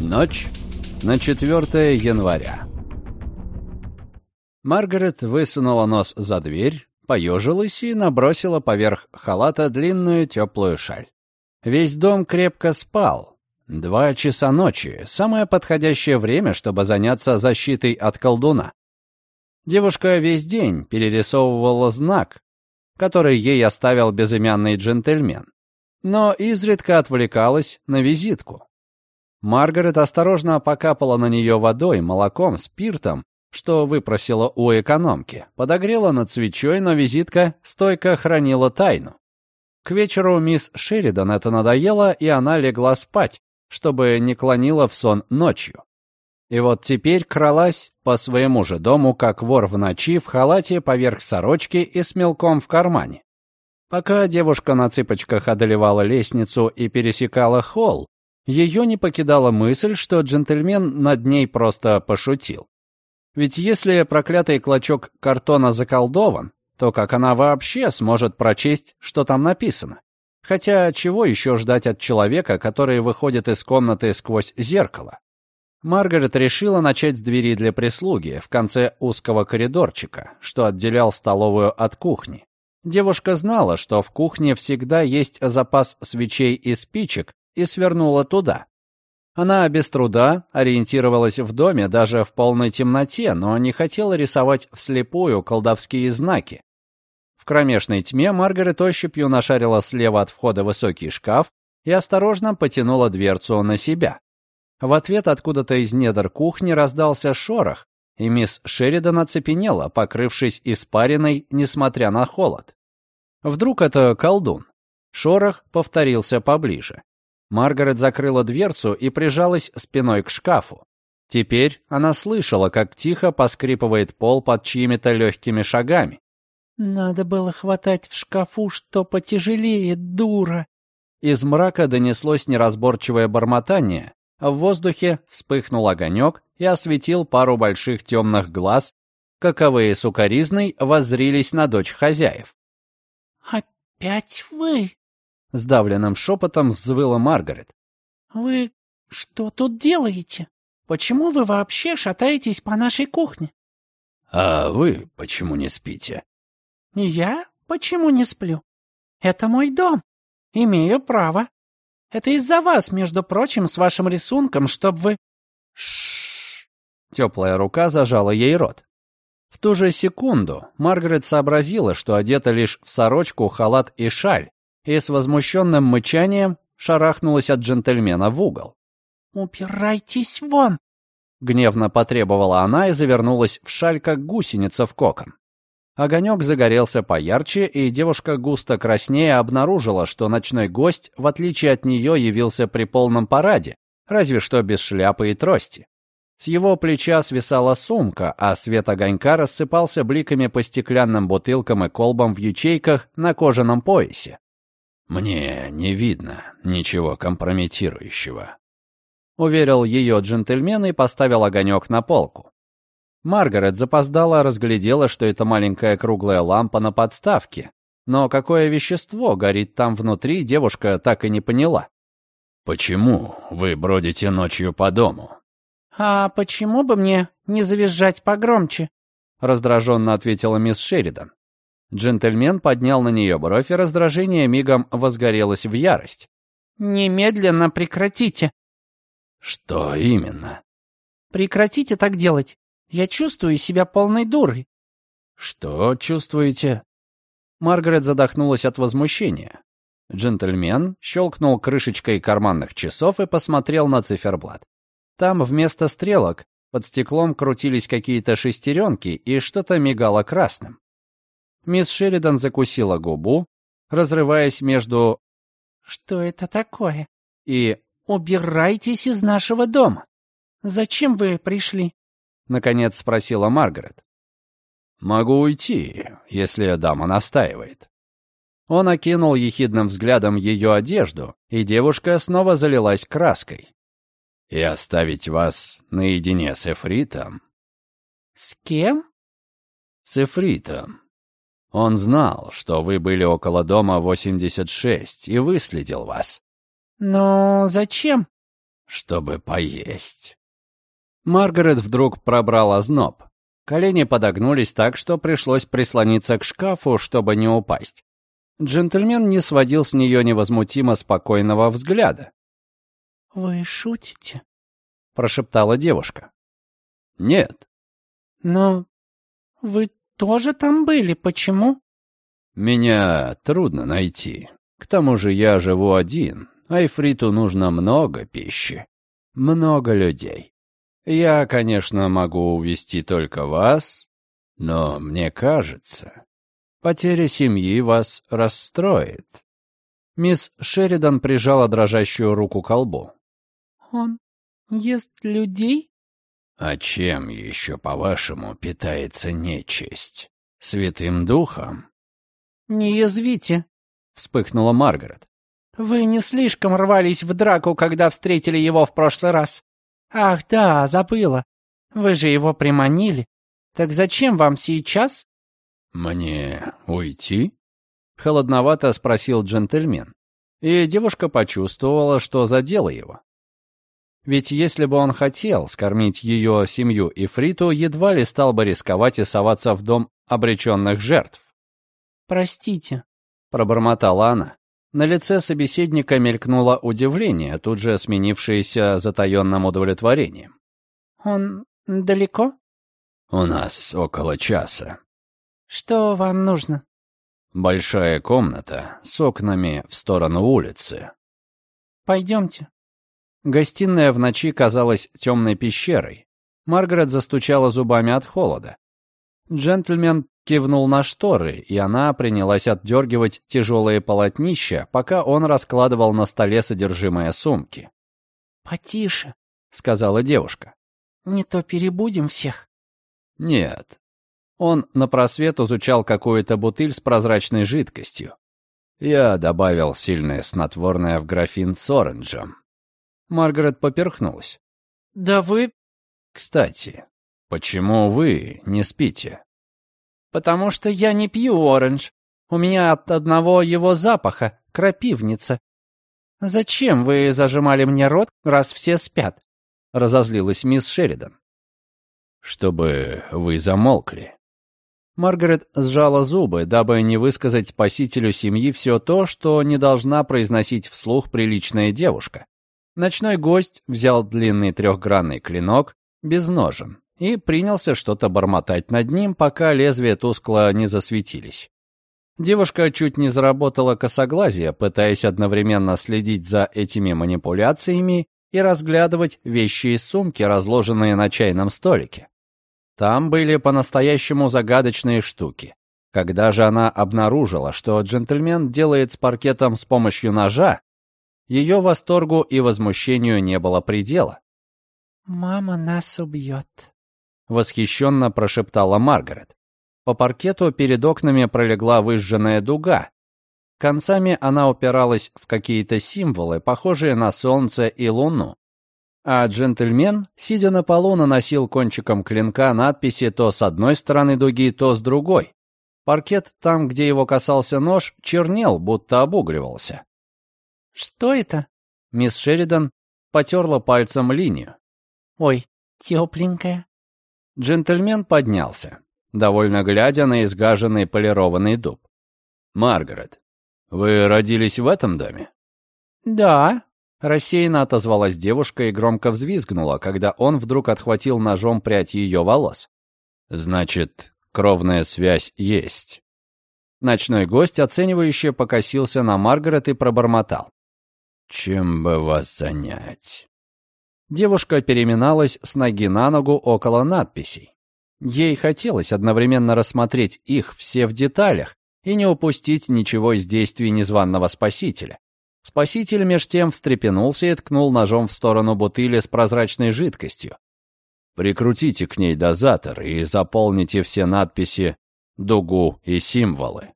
Ночь на 4 января. Маргарет высунула нос за дверь, поежилась и набросила поверх халата длинную теплую шаль. Весь дом крепко спал. Два часа ночи — самое подходящее время, чтобы заняться защитой от колдуна. Девушка весь день перерисовывала знак, который ей оставил безымянный джентльмен, но изредка отвлекалась на визитку. Маргарет осторожно покапала на нее водой, молоком, спиртом, что выпросила у экономки, подогрела над свечой, но визитка стойко хранила тайну. К вечеру мисс Шеридан это надоело, и она легла спать, чтобы не клонила в сон ночью. И вот теперь кралась по своему же дому, как вор в ночи, в халате поверх сорочки и с мелком в кармане. Пока девушка на цыпочках одолевала лестницу и пересекала холл, ее не покидала мысль, что джентльмен над ней просто пошутил. Ведь если проклятый клочок картона заколдован, то как она вообще сможет прочесть, что там написано? Хотя чего еще ждать от человека, который выходит из комнаты сквозь зеркало? Маргарет решила начать с двери для прислуги в конце узкого коридорчика, что отделял столовую от кухни. Девушка знала, что в кухне всегда есть запас свечей и спичек, и свернула туда. Она без труда ориентировалась в доме даже в полной темноте, но не хотела рисовать вслепую колдовские знаки. В кромешной тьме Маргарет ощупью нашарила слева от входа высокий шкаф и осторожно потянула дверцу на себя. В ответ откуда-то из недр кухни раздался шорох, и мисс Шеридан оцепенела, покрывшись испариной, несмотря на холод. Вдруг это колдун? Шорох повторился поближе. Маргарет закрыла дверцу и прижалась спиной к шкафу. Теперь она слышала, как тихо поскрипывает пол под чьими-то легкими шагами. «Надо было хватать в шкафу, что потяжелее, дура!» Из мрака донеслось неразборчивое бормотание, а в воздухе вспыхнул огонек и осветил пару больших темных глаз, каковые сукоризной воззрились на дочь хозяев. «Опять вы?» — сдавленным шепотом взвыла Маргарет. «Вы что тут делаете? Почему вы вообще шатаетесь по нашей кухне?» «А вы почему не спите?» «Я почему не сплю? Это мой дом. Имею право. Это из-за вас, между прочим, с вашим рисунком, чтоб вы...» Шш. Теплая рука зажала ей рот. В ту же секунду Маргарет сообразила, что одета лишь в сорочку, халат и шаль, и с возмущенным мычанием шарахнулась от джентльмена в угол. «Убирайтесь вон!» Гневно потребовала она и завернулась в шаль, как гусеница в кокон. Огонек загорелся поярче, и девушка густо краснее обнаружила, что ночной гость, в отличие от нее, явился при полном параде, разве что без шляпы и трости. С его плеча свисала сумка, а свет огонька рассыпался бликами по стеклянным бутылкам и колбам в ячейках на кожаном поясе. «Мне не видно ничего компрометирующего», — уверил ее джентльмен и поставил огонек на полку. Маргарет запоздала, разглядела, что это маленькая круглая лампа на подставке, но какое вещество горит там внутри, девушка так и не поняла. «Почему вы бродите ночью по дому?» «А почему бы мне не завизжать погромче?» — раздраженно ответила мисс Шеридан. Джентльмен поднял на нее бровь, и раздражение мигом возгорелось в ярость. «Немедленно прекратите!» «Что именно?» «Прекратите так делать. Я чувствую себя полной дурой». «Что чувствуете?» Маргарет задохнулась от возмущения. Джентльмен щелкнул крышечкой карманных часов и посмотрел на циферблат. Там вместо стрелок под стеклом крутились какие-то шестеренки и что-то мигало красным. Мисс Шеридан закусила губу, разрываясь между «Что это такое?» и «Убирайтесь из нашего дома! Зачем вы пришли?» Наконец спросила Маргарет. «Могу уйти, если дама настаивает». Он окинул ехидным взглядом ее одежду, и девушка снова залилась краской. «И оставить вас наедине с Эфритом?» «С кем?» «С Эфритом. Он знал, что вы были около дома 86 и выследил вас. Но зачем? чтобы поесть». Маргарет вдруг пробрал озноб. Колени подогнулись так, что пришлось прислониться к шкафу, чтобы не упасть. Джентльмен не сводил с нее невозмутимо спокойного взгляда. «Вы шутите?» — прошептала девушка. «Нет». «Но вы тоже там были, почему?» «Меня трудно найти. К тому же я живу один, а Эфриту нужно много пищи, много людей. Я, конечно, могу увести только вас, но мне кажется, потеря семьи вас расстроит». Мисс Шеридан прижала дрожащую руку к колбу. «Он ест людей?» «А чем еще, по-вашему, питается нечисть? Святым духом?» «Не язвите», — вспыхнула Маргарет. «Вы не слишком рвались в драку, когда встретили его в прошлый раз? Ах, да, забыла. Вы же его приманили. Так зачем вам сейчас?» «Мне уйти?» — холодновато спросил джентльмен. И девушка почувствовала, что задела его. Ведь если бы он хотел скормить ее семью и Фриту, едва ли стал бы рисковать и соваться в дом обреченных жертв. «Простите», — пробормотала она. На лице собеседника мелькнуло удивление, тут же сменившееся затаенным удовлетворением. «Он далеко?» «У нас около часа». «Что вам нужно?» «Большая комната с окнами в сторону улицы». «Пойдемте». Гостиная в ночи казалась темной пещерой. Маргарет застучала зубами от холода. Джентльмен кивнул на шторы, и она принялась отдергивать тяжелые полотнища, пока он раскладывал на столе содержимое сумки. «Потише», — сказала девушка. «Не то перебудем всех». «Нет». Он на просвет изучал какую-то бутыль с прозрачной жидкостью. Я добавил сильное снотворное в графин с оранжем. Маргарет поперхнулась. «Да вы...» «Кстати, почему вы не спите?» «Потому что я не пью оранж. У меня от одного его запаха крапивница. Зачем вы зажимали мне рот, раз все спят?» Разозлилась мисс Шеридан. «Чтобы вы замолкли». Маргарет сжала зубы, дабы не высказать спасителю семьи все то, что не должна произносить вслух приличная девушка. Ночной гость взял длинный трехгранный клинок, без ножен, и принялся что-то бормотать над ним, пока лезвия тускло не засветились. Девушка чуть не заработала косоглазие, пытаясь одновременно следить за этими манипуляциями и разглядывать вещи из сумки, разложенные на чайном столике. Там были по-настоящему загадочные штуки. Когда же она обнаружила, что джентльмен делает с паркетом с помощью ножа, ее восторгу и возмущению не было предела. «Мама нас убьет», — восхищенно прошептала Маргарет. По паркету перед окнами пролегла выжженная дуга. Концами она упиралась в какие-то символы, похожие на солнце и луну. А джентльмен, сидя на полу, наносил кончиком клинка надписи то с одной стороны дуги, то с другой. Паркет там, где его касался нож, чернел, будто обугливался. «Что это?» Мисс Шеридан потерла пальцем линию. «Ой, тепленькая». Джентльмен поднялся, довольно глядя на изгаженный полированный дуб. «Маргарет, вы родились в этом доме?» «Да», — рассеянно отозвалась девушка и громко взвизгнула, когда он вдруг отхватил ножом прядь ее волос. «Значит, кровная связь есть». Ночной гость оценивающе покосился на Маргарет и пробормотал. Чем бы вас занять? Девушка переминалась с ноги на ногу около надписей. Ей хотелось одновременно рассмотреть их все в деталях и не упустить ничего из действий незваного спасителя. Спаситель меж тем встрепенулся и ткнул ножом в сторону бутыли с прозрачной жидкостью. Прикрутите к ней дозатор и заполните все надписи, дугу и символы.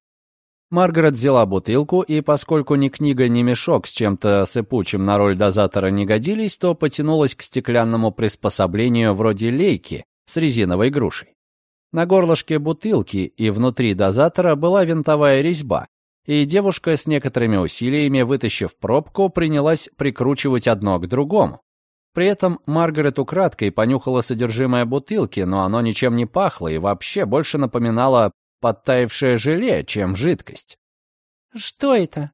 Маргарет взяла бутылку, и поскольку ни книга, ни мешок с чем-то сыпучим на роль дозатора не годились, то потянулась к стеклянному приспособлению вроде лейки с резиновой грушей. На горлышке бутылки и внутри дозатора была винтовая резьба, и девушка с некоторыми усилиями, вытащив пробку, принялась прикручивать одно к другому. При этом Маргарет украдкой понюхала содержимое бутылки, но оно ничем не пахло и вообще больше напоминало подтаявшее желе, чем жидкость. «Что это?»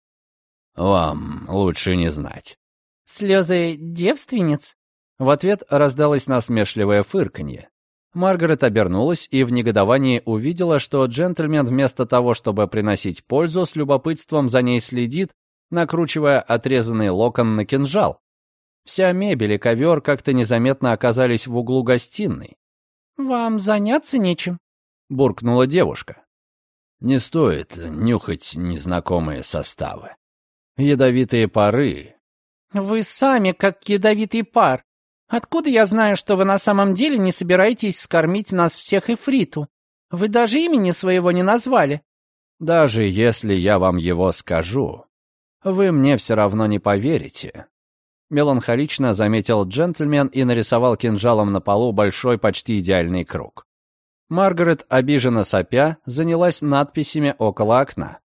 «Вам лучше не знать». «Слезы девственниц?» В ответ раздалось насмешливое фырканье. Маргарет обернулась и в негодовании увидела, что джентльмен вместо того, чтобы приносить пользу, с любопытством за ней следит, накручивая отрезанный локон на кинжал. Вся мебель и ковер как-то незаметно оказались в углу гостиной. «Вам заняться нечем», — буркнула девушка. «Не стоит нюхать незнакомые составы. Ядовитые пары». «Вы сами как ядовитый пар. Откуда я знаю, что вы на самом деле не собираетесь скормить нас всех Эфриту? Вы даже имени своего не назвали». «Даже если я вам его скажу, вы мне все равно не поверите. Меланхолично заметил джентльмен и нарисовал кинжалом на полу большой почти идеальный круг. Маргарет, обиженно сопя, занялась надписями около окна.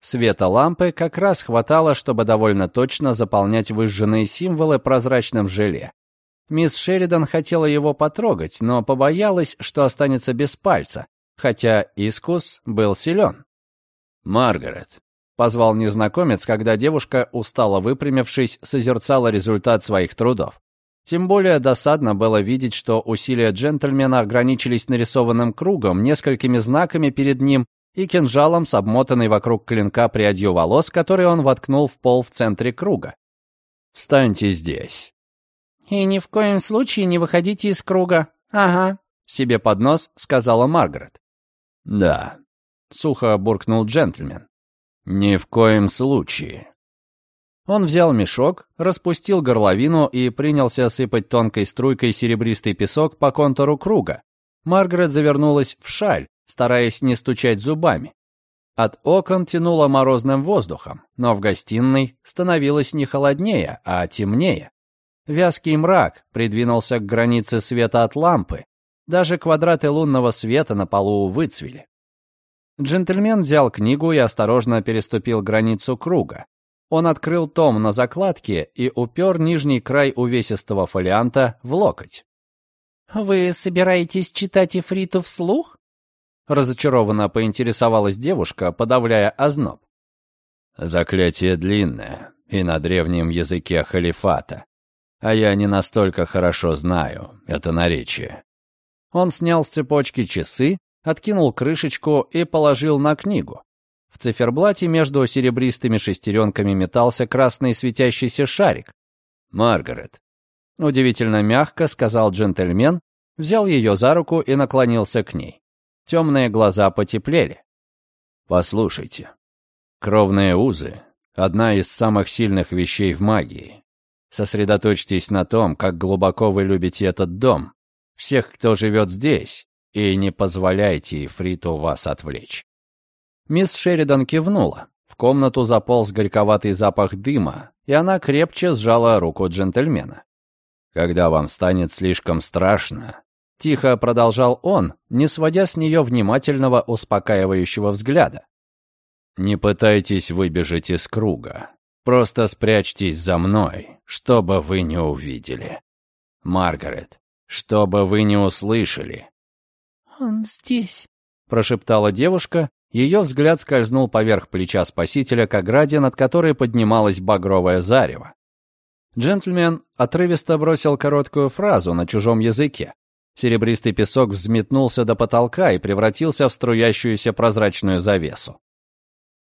Света лампы как раз хватало, чтобы довольно точно заполнять выжженные символы прозрачным желе. Мисс Шеридан хотела его потрогать, но побоялась, что останется без пальца, хотя искус был силен. «Маргарет, Позвал незнакомец, когда девушка, устало выпрямившись, созерцала результат своих трудов. Тем более досадно было видеть, что усилия джентльмена ограничились нарисованным кругом, несколькими знаками перед ним и кинжалом с обмотанной вокруг клинка прядью волос, который он воткнул в пол в центре круга. «Встаньте здесь». «И ни в коем случае не выходите из круга. Ага», — себе под нос сказала Маргарет. «Да», — сухо буркнул джентльмен. «Ни в коем случае». Он взял мешок, распустил горловину и принялся сыпать тонкой струйкой серебристый песок по контуру круга. Маргарет завернулась в шаль, стараясь не стучать зубами. От окон тянуло морозным воздухом, но в гостиной становилось не холоднее, а темнее. Вязкий мрак придвинулся к границе света от лампы. Даже квадраты лунного света на полу выцвели. Джентльмен взял книгу и осторожно переступил границу круга. Он открыл том на закладке и упер нижний край увесистого фолианта в локоть. «Вы собираетесь читать Ифриту вслух?» Разочарованно поинтересовалась девушка, подавляя озноб. «Заклятие длинное и на древнем языке халифата, а я не настолько хорошо знаю это наречие». Он снял с цепочки часы откинул крышечку и положил на книгу. В циферблате между серебристыми шестеренками метался красный светящийся шарик. «Маргарет», — удивительно мягко сказал джентльмен, взял ее за руку и наклонился к ней. Темные глаза потеплели. «Послушайте, кровные узы — одна из самых сильных вещей в магии. Сосредоточьтесь на том, как глубоко вы любите этот дом, всех, кто живет здесь, и не позволяйте Ифриту вас отвлечь». Мисс Шеридан кивнула. В комнату заполз горьковатый запах дыма, и она крепче сжала руку джентльмена. «Когда вам станет слишком страшно», — тихо продолжал он, не сводя с нее внимательного, успокаивающего взгляда. «Не пытайтесь выбежать из круга. Просто спрячьтесь за мной, чтобы вы не увидели. Маргарет, чтобы вы не услышали. «Он здесь», — прошептала девушка. Ее взгляд скользнул поверх плеча спасителя к ограде, над которой поднималась багровое зарево. Джентльмен отрывисто бросил короткую фразу на чужом языке. Серебристый песок взметнулся до потолка и превратился в струящуюся прозрачную завесу.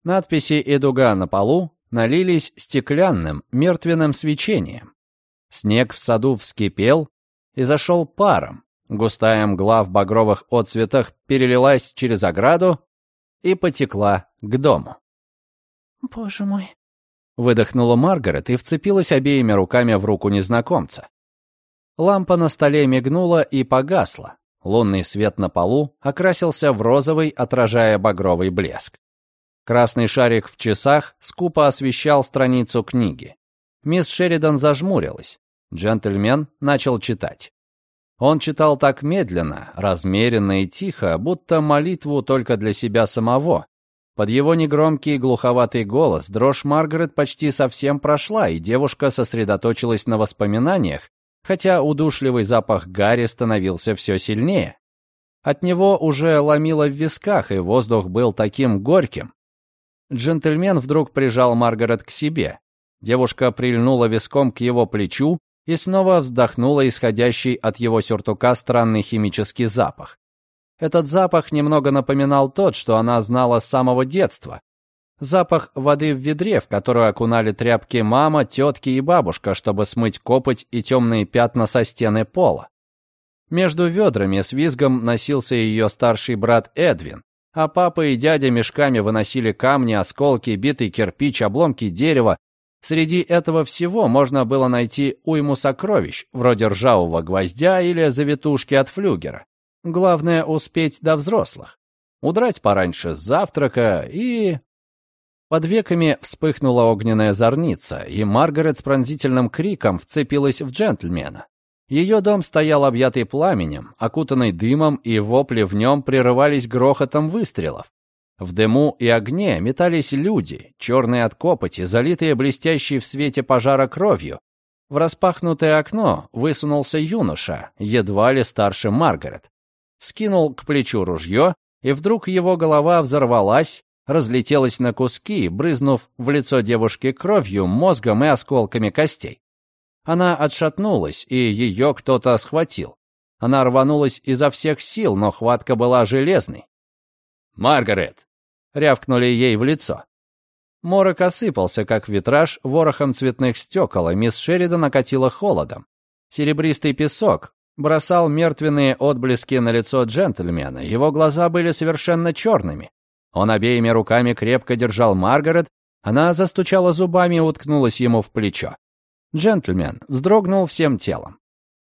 Надписи и дуга на полу налились стеклянным, мертвенным свечением. Снег в саду вскипел и зашел паром, Густая мгла в багровых отцветах перелилась через ограду и потекла к дому. «Боже мой!» — выдохнула Маргарет и вцепилась обеими руками в руку незнакомца. Лампа на столе мигнула и погасла. Лунный свет на полу окрасился в розовый, отражая багровый блеск. Красный шарик в часах скупо освещал страницу книги. Мисс Шеридан зажмурилась. Джентльмен начал читать. Он читал так медленно, размеренно и тихо, будто молитву только для себя самого. Под его негромкий глуховатый голос дрожь Маргарет почти совсем прошла, и девушка сосредоточилась на воспоминаниях, хотя удушливый запах Гарри становился все сильнее. От него уже ломило в висках, и воздух был таким горьким. Джентльмен вдруг прижал Маргарет к себе. Девушка прильнула виском к его плечу и снова вздохнула исходящий от его сюртука странный химический запах. Этот запах немного напоминал тот, что она знала с самого детства. Запах воды в ведре, в которую окунали тряпки мама, тетки и бабушка, чтобы смыть копоть и темные пятна со стены пола. Между ведрами с визгом носился ее старший брат Эдвин, а папа и дядя мешками выносили камни, осколки, битый кирпич, обломки дерева. Среди этого всего можно было найти уйму сокровищ, вроде ржавого гвоздя или завитушки от флюгера. Главное — успеть до взрослых. Удрать пораньше с завтрака и... Под веками вспыхнула огненная зорница, и Маргарет с пронзительным криком вцепилась в джентльмена. Ее дом стоял объятый пламенем, окутанный дымом, и вопли в нем прерывались грохотом выстрелов. В дыму и огне метались люди, черные от копоти, залитые блестящей в свете пожара кровью. В распахнутое окно высунулся юноша, едва ли старше Маргарет. Скинул к плечу ружье, и вдруг его голова взорвалась, разлетелась на куски, брызнув в лицо девушки кровью, мозгом и осколками костей. Она отшатнулась, и ее кто-то схватил. Она рванулась изо всех сил, но хватка была железной. «Маргарет!» — рявкнули ей в лицо. Морок осыпался, как витраж, ворохом цветных стекол, и мисс Шеридан накатила холодом. Серебристый песок бросал мертвенные отблески на лицо джентльмена. Его глаза были совершенно черными. Он обеими руками крепко держал Маргарет. Она застучала зубами и уткнулась ему в плечо. Джентльмен вздрогнул всем телом.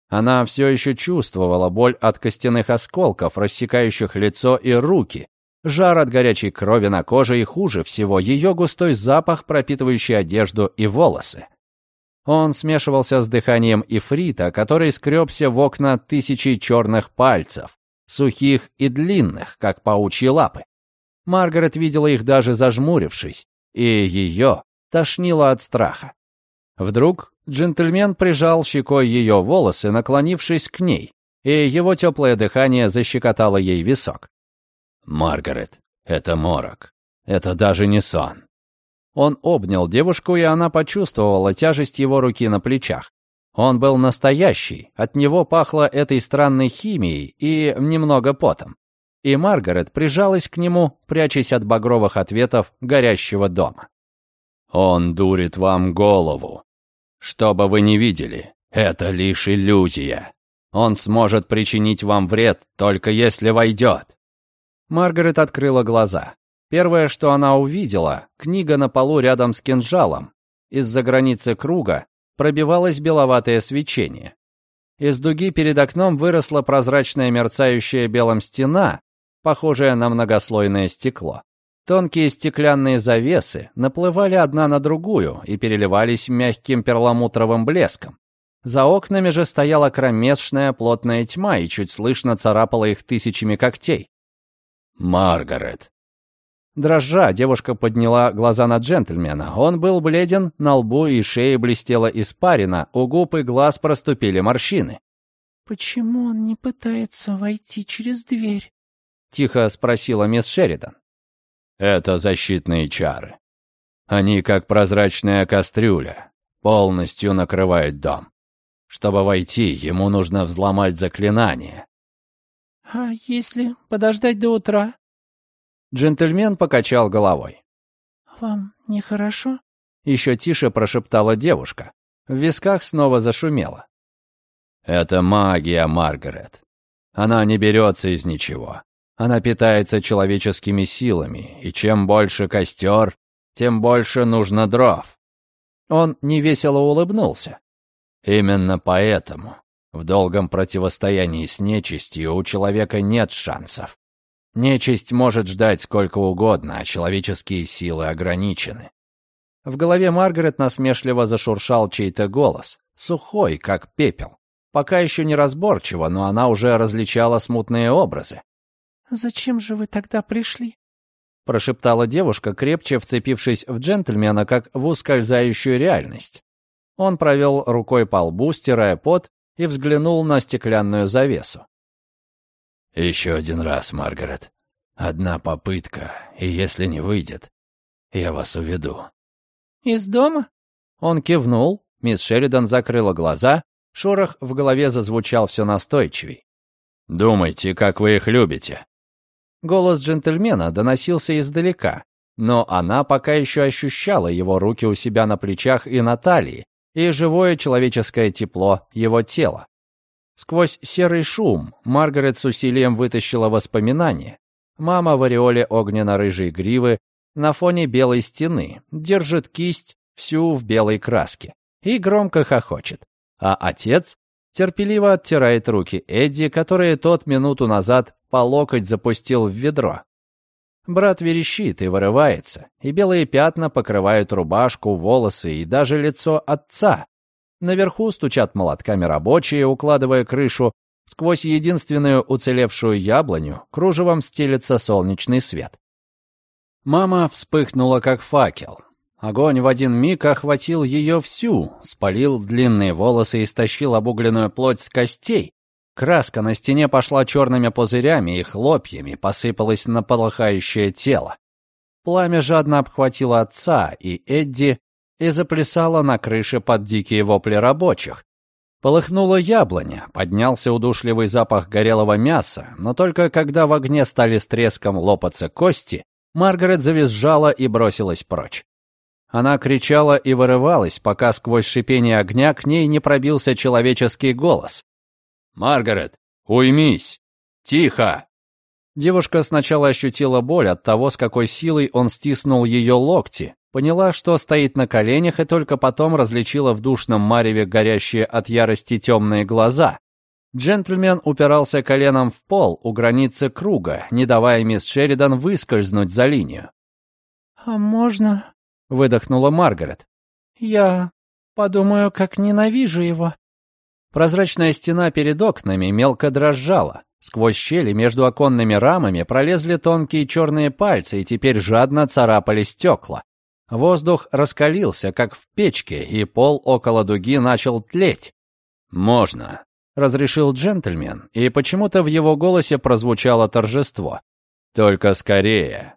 Она все еще чувствовала боль от костяных осколков, рассекающих лицо и руки, жар от горячей крови на коже и, хуже всего, ее густой запах, пропитывающий одежду и волосы. Он смешивался с дыханием ифрита, который скребся в окна тысячи черных пальцев, сухих и длинных, как паучьи лапы. Маргарет видела их даже зажмурившись, и ее тошнило от страха. Вдруг джентльмен прижал щекой ее волосы, наклонившись к ней, и его теплое дыхание защекотало ей висок. «Маргарет, это морок. Это даже не сон». Он обнял девушку, и она почувствовала тяжесть его руки на плечах. Он был настоящий, от него пахло этой странной химией и немного потом. И Маргарет прижалась к нему, прячась от багровых ответов горящего дома. «Он дурит вам голову», что бы вы ни видели, это лишь иллюзия. Он сможет причинить вам вред, только если войдет». Маргарет открыла глаза. Первое, что она увидела, книга на полу рядом с кинжалом. Из-за границы круга пробивалось беловатое свечение. Из дуги перед окном выросла прозрачная мерцающая белым стена, похожая на многослойное стекло. Тонкие стеклянные завесы наплывали одна на другую и переливались мягким перламутровым блеском. За окнами же стояла кромешная плотная тьма и чуть слышно царапала их тысячами когтей. «Маргарет!» Дрожа, девушка подняла глаза на джентльмена. Он был бледен, на лбу и шее блестела испарина, у губ и глаз проступили морщины. «Почему он не пытается войти через дверь?» — тихо спросила мисс Шеридан. Это защитные чары. Они, как прозрачная кастрюля, полностью накрывают дом. Чтобы войти, ему нужно взломать заклинание. «А если подождать до утра?» Джентльмен покачал головой. «Вам нехорошо?» Еще тише прошептала девушка. В висках снова зашумело. «Это магия, Маргарет. Она не берется из ничего. Она питается человеческими силами, и чем больше костер, тем больше нужно дров. Он невесело улыбнулся. Именно поэтому в долгом противостоянии с нечистью у человека нет шансов. Нечисть может ждать сколько угодно, а человеческие силы ограничены. В голове Маргарет насмешливо зашуршал чей-то голос, сухой, как пепел. Пока еще не разборчиво, но она уже различала смутные образы. «Зачем же вы тогда пришли?» прошептала девушка, крепче вцепившись в джентльмена, как в ускользающую реальность. Он провел рукой по лбу, стирая пот, и взглянул на стеклянную завесу. «Еще один раз, Маргарет. Одна попытка, и если не выйдет, я вас уведу». «Из дома?» Он кивнул, мисс Шеридан закрыла глаза, шорох в голове зазвучал все настойчивей. «Думайте, как вы их любите». Голос джентльмена доносился издалека, но она пока еще ощущала его руки у себя на плечах и на талии, и живое человеческое тепло его тела. Сквозь серый шум Маргарет с усилием вытащила воспоминания. Мама в ореоле огненно-рыжей гривы на фоне белой стены держит кисть всю в белой краске и громко хохочет. А отец терпеливо оттирает руки Эдди, которые тот минуту назад по локоть запустил в ведро. Брат верещит и вырывается, и белые пятна покрывают рубашку, волосы и даже лицо отца. Наверху стучат молотками рабочие, укладывая крышу. Сквозь единственную уцелевшую яблоню кружевом стелется солнечный свет. Мама вспыхнула, как факел. Огонь в один миг охватил ее всю, спалил длинные волосы и стащил обугленную плоть с костей, Краска на стене пошла черными пузырями и хлопьями, посыпалась на полыхающее тело. Пламя жадно обхватило отца и Эдди и заплясало на крыше под дикие вопли рабочих. Полыхнула яблоня, поднялся удушливый запах горелого мяса, но только когда в огне стали с треском лопаться кости, Маргарет завизжала и бросилась прочь. Она кричала и вырывалась, пока сквозь шипение огня к ней не пробился человеческий голос. «Маргарет, уймись! Тихо!» Девушка сначала ощутила боль от того, с какой силой он стиснул ее локти, поняла, что стоит на коленях, и только потом различила в душном мареве горящие от ярости темные глаза. Джентльмен упирался коленом в пол у границы круга, не давая мисс Шеридан выскользнуть за линию. «А можно?» — выдохнула Маргарет. «Я подумаю, как ненавижу его». Прозрачная стена перед окнами мелко дрожала. Сквозь щели между оконными рамами пролезли тонкие черные пальцы и теперь жадно царапали стекла. Воздух раскалился, как в печке, и пол около дуги начал тлеть. «Можно», — разрешил джентльмен, и почему-то в его голосе прозвучало торжество. «Только скорее».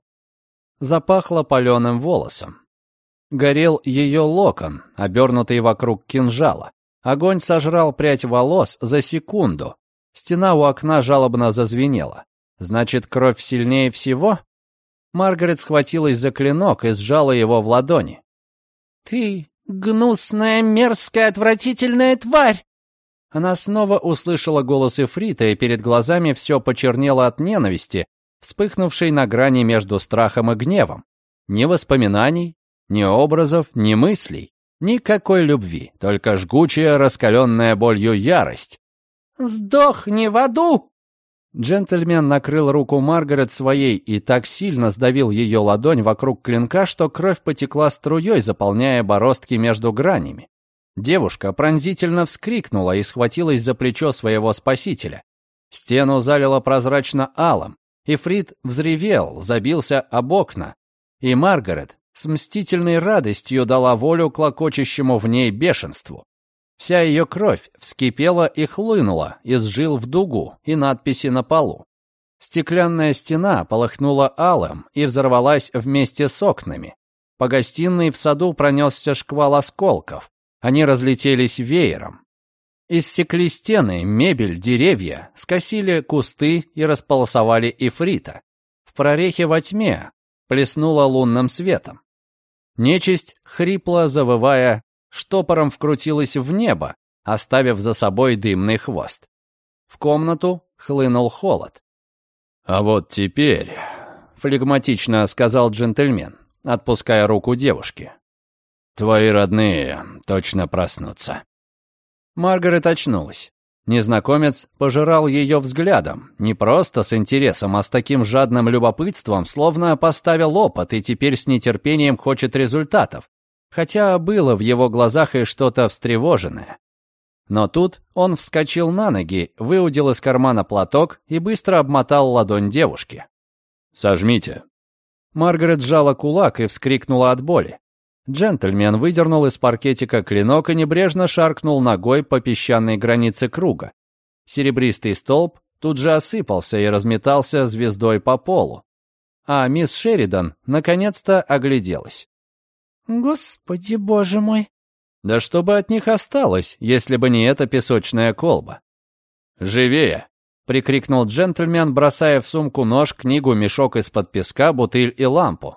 Запахло паленым волосом. Горел ее локон, обернутый вокруг кинжала. Огонь сожрал прядь волос за секунду. Стена у окна жалобно зазвенела. Значит, кровь сильнее всего? Маргарет схватилась за клинок и сжала его в ладони. «Ты гнусная, мерзкая, отвратительная тварь!» Она снова услышала голос Эфрита, и перед глазами все почернело от ненависти, вспыхнувшей на грани между страхом и гневом. Ни воспоминаний, ни образов, ни мыслей. Никакой любви, только жгучая, раскаленная болью ярость. «Сдохни в аду!» Джентльмен накрыл руку Маргарет своей и так сильно сдавил ее ладонь вокруг клинка, что кровь потекла струей, заполняя бороздки между гранями. Девушка пронзительно вскрикнула и схватилась за плечо своего спасителя. Стену залило прозрачно алом, и Фрид взревел, забился об окна, и Маргарет с мстительной радостью дала волю клокочущему в ней бешенству. Вся ее кровь вскипела и хлынула из жил в дугу и надписи на полу. Стеклянная стена полыхнула алым и взорвалась вместе с окнами. По гостиной в саду пронесся шквал осколков. Они разлетелись веером. Иссекли стены, мебель, деревья, скосили кусты и располосовали ифрита. В прорехе во тьме плеснуло лунным светом. Нечисть, хрипло завывая, штопором вкрутилась в небо, оставив за собой дымный хвост. В комнату хлынул холод. «А вот теперь», — флегматично сказал джентльмен, отпуская руку девушки, «твои родные точно проснутся». Маргарет очнулась. Незнакомец пожирал ее взглядом, не просто с интересом, а с таким жадным любопытством, словно поставил опыт и теперь с нетерпением хочет результатов, хотя было в его глазах и что-то встревоженное. Но тут он вскочил на ноги, выудил из кармана платок и быстро обмотал ладонь девушки. «Сожмите». Маргарет сжала кулак и вскрикнула от боли. Джентльмен выдернул из паркетика клинок и небрежно шаркнул ногой по песчаной границе круга. Серебристый столб тут же осыпался и разметался звездой по полу. А мисс Шеридан наконец-то огляделась. «Господи, боже мой!» Да что бы от них осталось, если бы не эта песочная колба? «Живее!» — прикрикнул джентльмен, бросая в сумку нож, книгу, мешок из-под песка, бутыль и лампу.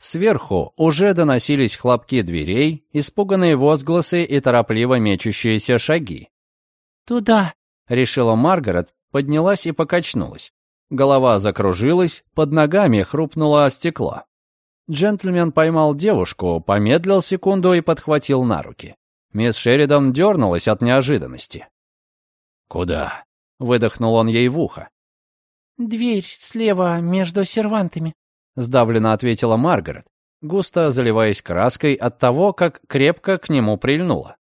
Сверху уже доносились хлопки дверей, испуганные возгласы и торопливо мечущиеся шаги. «Туда!» — решила Маргарет, поднялась и покачнулась. Голова закружилась, под ногами хрупнуло стекло. Джентльмен поймал девушку, помедлил секунду и подхватил на руки. Мисс Шеридан дернулась от неожиданности. «Куда?» — выдохнул он ей в ухо. «Дверь слева между сервантами», — сдавленно ответила Маргарет, густо заливаясь краской от того, как крепко к нему прильнула.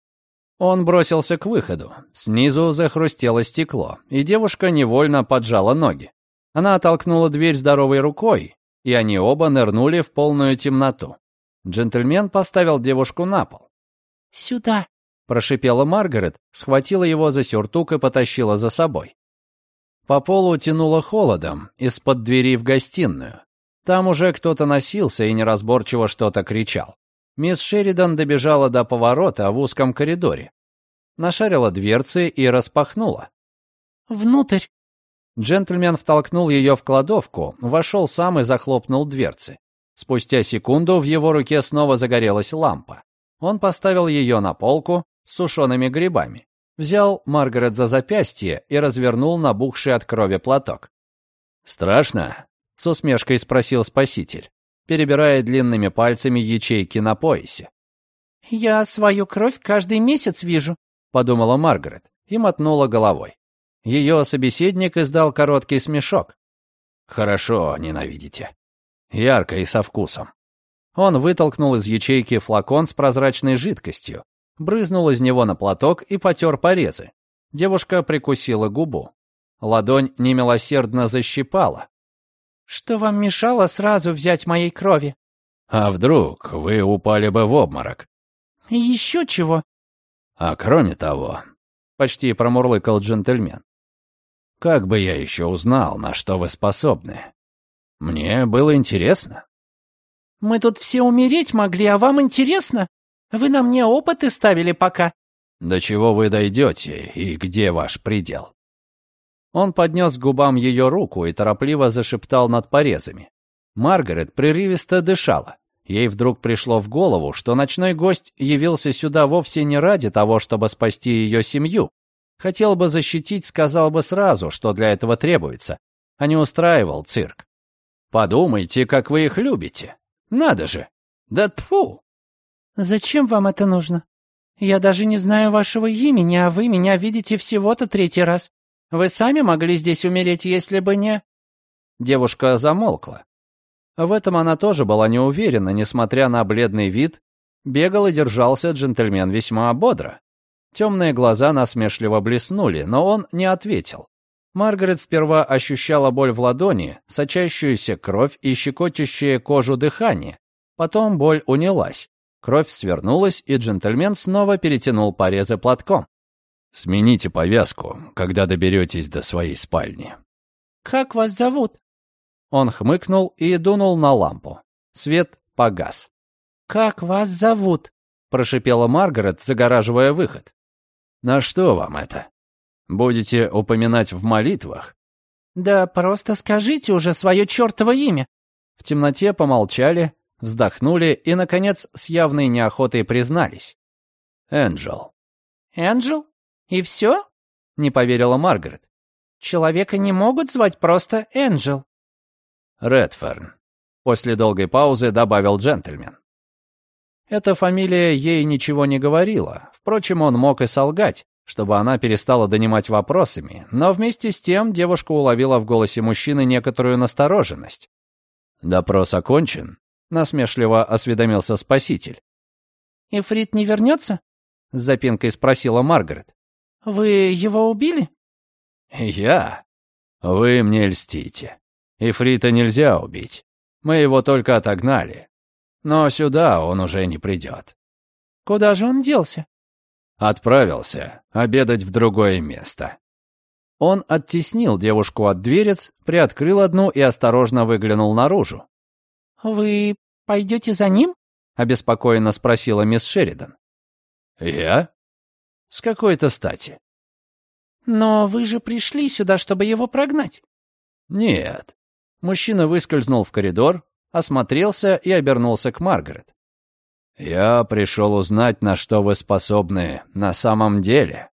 Он бросился к выходу. Снизу захрустело стекло, и девушка невольно поджала ноги. Она оттолкнула дверь здоровой рукой, и они оба нырнули в полную темноту. Джентльмен поставил девушку на пол. «Сюда!» — прошипела Маргарет, схватила его за сюртук и потащила за собой. По полу тянуло холодом из-под двери в гостиную. Там уже кто-то носился и неразборчиво что-то кричал. Мисс Шеридан добежала до поворота в узком коридоре. Нашарила дверцы и распахнула. «Внутрь!» Джентльмен втолкнул ее в кладовку, вошел сам и захлопнул дверцы. Спустя секунду в его руке снова загорелась лампа. Он поставил ее на полку с сушеными грибами. Взял Маргарет за запястье и развернул набухший от крови платок. «Страшно?» — с усмешкой спросил спаситель, перебирая длинными пальцами ячейки на поясе. «Я свою кровь каждый месяц вижу», — подумала Маргарет и мотнула головой. Ее собеседник издал короткий смешок. «Хорошо, ненавидите. Ярко и со вкусом». Он вытолкнул из ячейки флакон с прозрачной жидкостью, брызнул из него на платок и потер порезы. Девушка прикусила губу. Ладонь немилосердно защипала. «Что вам мешало сразу взять моей крови?» «А вдруг вы упали бы в обморок?» «Еще чего?» «А кроме того...» — почти промурлыкал джентльмен. Как бы я еще узнал, на что вы способны? Мне было интересно. Мы тут все умереть могли, а вам интересно? Вы на мне опыты ставили пока. До чего вы дойдете и где ваш предел? Он поднес к губам ее руку и торопливо зашептал над порезами. Маргарет прерывисто дышала. Ей вдруг пришло в голову, что ночной гость явился сюда вовсе не ради того, чтобы спасти ее семью, Хотел бы защитить, сказал бы сразу, что для этого требуется, а не устраивал цирк. Подумайте, как вы их любите. Надо же. Да тфу. Зачем вам это нужно? Я даже не знаю вашего имени, а вы меня видите всего-то третий раз. Вы сами могли здесь умереть, если бы не...» Девушка замолкла. В этом она тоже была не уверена, несмотря на бледный вид. Бегал и держался джентльмен весьма бодро. Темные глаза насмешливо блеснули, но он не ответил. Маргарет сперва ощущала боль в ладони, сочащуюся кровь и щекочущее кожу дыхание. Потом боль унялась. Кровь свернулась, и джентльмен снова перетянул порезы платком. «Смените повязку, когда доберетесь до своей спальни». «Как вас зовут?» Он хмыкнул и дунул на лампу. Свет погас. «Как вас зовут?» — прошипела Маргарет, загораживая выход. На что вам это? Будете упоминать в молитвах? Да просто скажите уже свое чертово имя. В темноте помолчали, вздохнули и, наконец, с явной неохотой признались. Энджел. Энджел? И все? Не поверила Маргарет. Человека не могут звать просто Энджел. Редферн. После долгой паузы добавил джентльмен. Эта фамилия ей ничего не говорила. Впрочем, он мог и солгать, чтобы она перестала донимать вопросами, но вместе с тем девушка уловила в голосе мужчины некоторую настороженность. «Допрос окончен?» — насмешливо осведомился спаситель. «Ифрит не вернется?» — с запинкой спросила Маргарет. «Вы его убили?» «Я? Вы мне льстите. Ифрита нельзя убить. Мы его только отогнали. Но сюда он уже не придет. Куда же он делся? Отправился обедать в другое место. Он оттеснил девушку от дверец, приоткрыл одну и осторожно выглянул наружу. «Вы пойдете за ним?» — обеспокоенно спросила мисс Шеридан. «Я? С какой-то стати?» «Но вы же пришли сюда, чтобы его прогнать». «Нет». Мужчина выскользнул в коридор, осмотрелся и обернулся к Маргарет. «Я пришел узнать, на что вы способны на самом деле».